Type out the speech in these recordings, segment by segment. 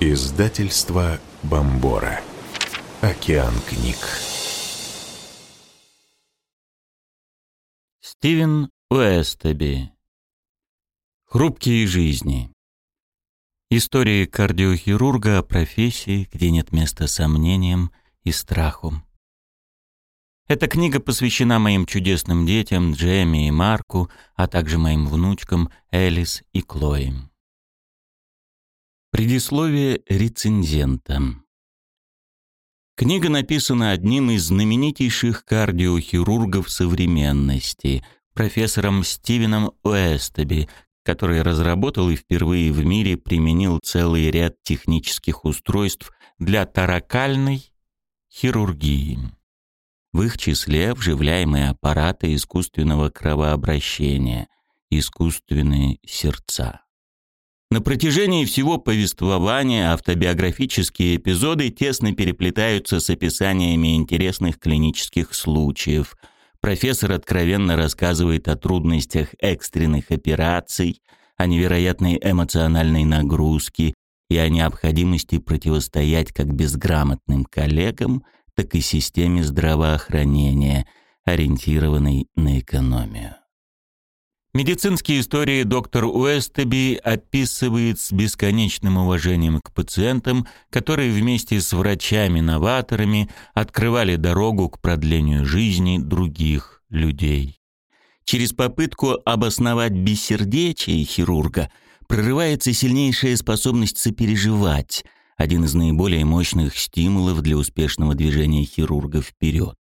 Издательство Бомбора. Океан книг. Стивен Уэстеби. Хрупкие жизни. Истории кардиохирурга о профессии, где нет места сомнениям и страху. Эта книга посвящена моим чудесным детям Джемми и Марку, а также моим внучкам Элис и Клои. Предисловие рецензента. Книга написана одним из знаменитейших кардиохирургов современности, профессором Стивеном Уэстеби, который разработал и впервые в мире применил целый ряд технических устройств для таракальной хирургии в их числе вживляемые аппараты искусственного кровообращения, искусственные сердца. На протяжении всего повествования автобиографические эпизоды тесно переплетаются с описаниями интересных клинических случаев. Профессор откровенно рассказывает о трудностях экстренных операций, о невероятной эмоциональной нагрузке и о необходимости противостоять как безграмотным коллегам, так и системе здравоохранения, ориентированной на экономию. Медицинские истории доктор Уэстеби описывает с бесконечным уважением к пациентам, которые вместе с врачами-новаторами открывали дорогу к продлению жизни других людей. Через попытку обосновать бессердечие хирурга прорывается сильнейшая способность сопереживать, один из наиболее мощных стимулов для успешного движения хирурга вперед.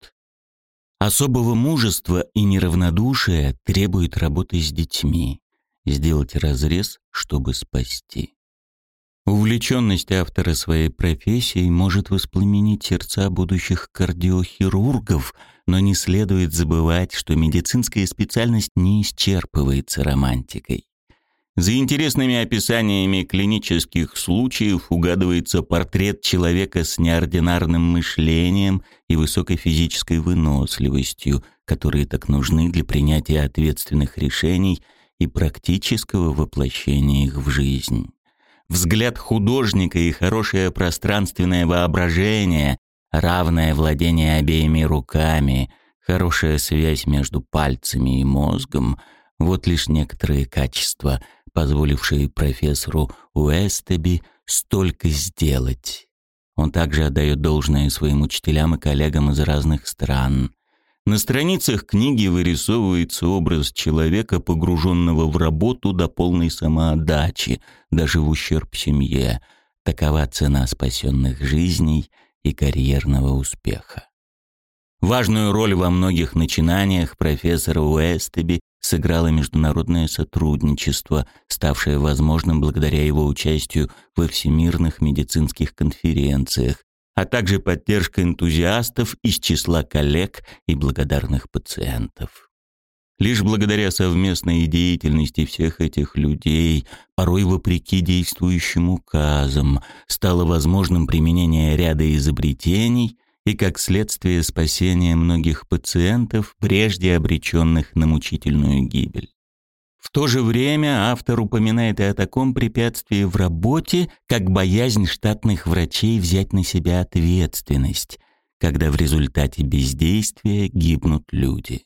Особого мужества и неравнодушия требует работы с детьми. Сделать разрез, чтобы спасти. Увлеченность автора своей профессией может воспламенить сердца будущих кардиохирургов, но не следует забывать, что медицинская специальность не исчерпывается романтикой. За интересными описаниями клинических случаев угадывается портрет человека с неординарным мышлением и высокой физической выносливостью, которые так нужны для принятия ответственных решений и практического воплощения их в жизнь. Взгляд художника и хорошее пространственное воображение, равное владение обеими руками, хорошая связь между пальцами и мозгом — вот лишь некоторые качества — позволившие профессору Уэстеби столько сделать. Он также отдает должное своим учителям и коллегам из разных стран. На страницах книги вырисовывается образ человека, погруженного в работу до полной самоотдачи, даже в ущерб семье. Такова цена спасенных жизней и карьерного успеха. Важную роль во многих начинаниях профессора Уэстеби сыграло международное сотрудничество, ставшее возможным благодаря его участию во всемирных медицинских конференциях, а также поддержка энтузиастов из числа коллег и благодарных пациентов. Лишь благодаря совместной деятельности всех этих людей, порой вопреки действующим указам, стало возможным применение ряда изобретений – и, как следствие, спасения многих пациентов, прежде обреченных на мучительную гибель. В то же время автор упоминает и о таком препятствии в работе, как боязнь штатных врачей взять на себя ответственность, когда в результате бездействия гибнут люди.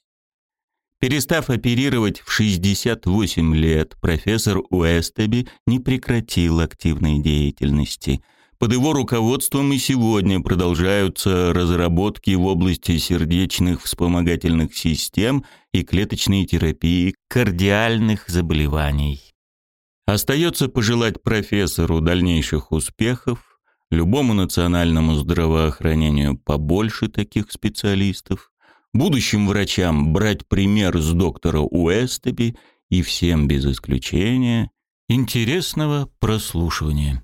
Перестав оперировать в 68 лет, профессор Уэстеби не прекратил активной деятельности – под его руководством и сегодня продолжаются разработки в области сердечных вспомогательных систем и клеточной терапии кардиальных заболеваний. Остается пожелать профессору дальнейших успехов, любому национальному здравоохранению побольше таких специалистов, будущим врачам брать пример с доктора Уэстеби и всем без исключения интересного прослушивания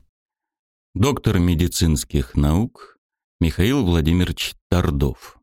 доктор медицинских наук Михаил Владимирович Тордов.